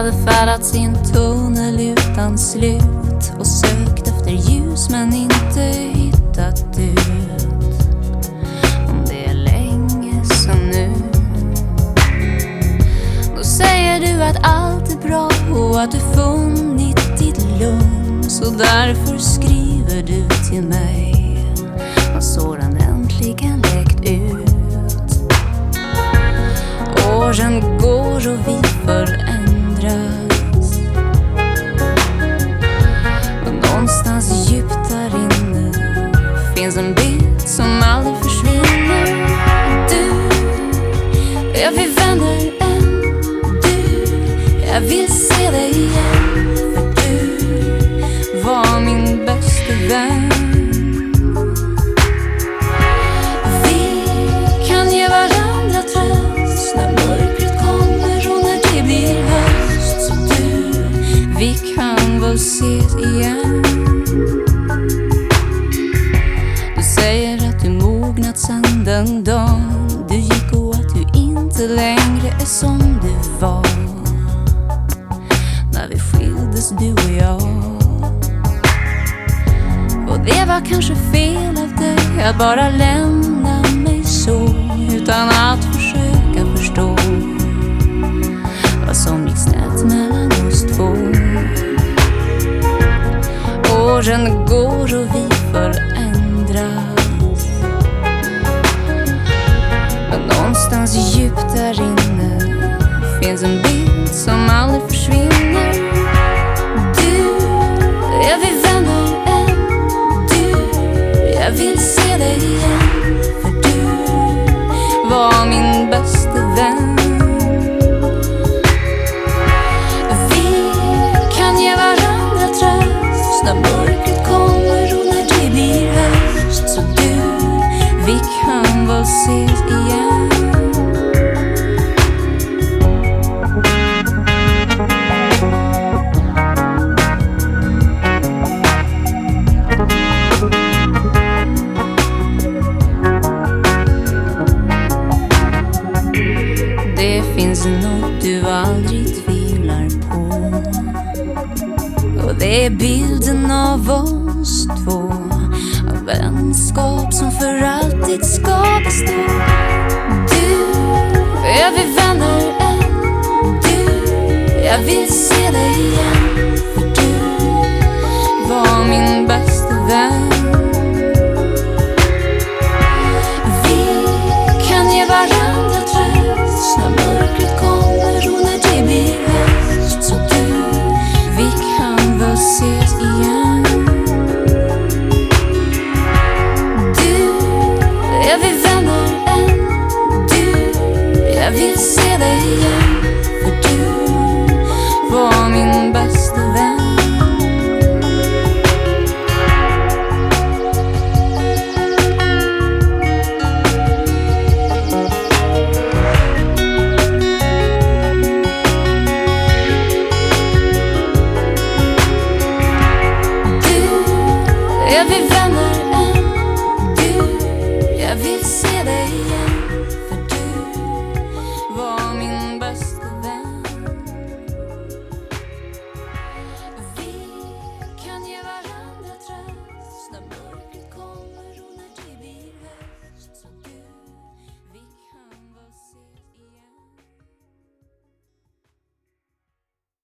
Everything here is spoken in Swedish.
hade i en tunnel utan slut och sökt efter ljus men inte hittat ut om det är länge som nu. Då säger du att allt är bra och att du funnit ditt lugn så därför skriver du till mig och sådan jag vill se dig igen. För du var min bästa vän. Vi kan ge varandra tröst när mörkret kommer och när det blir höst. Så du, vi kan väl ses igen. Du säger att du mognat sen den dagen du gick och att du inte längre är som du var. När du och jag. Och det var kanske fel av dig att bara lämna mig så utan att försöka förstå vad som gick snett mellan oss två. Åren går och vi var aldrig tvivlar på. Och det är bilden av oss två Av vänskap som för alltid ska bestå. Du, är vi vänner än Du, jag vill se dig igen.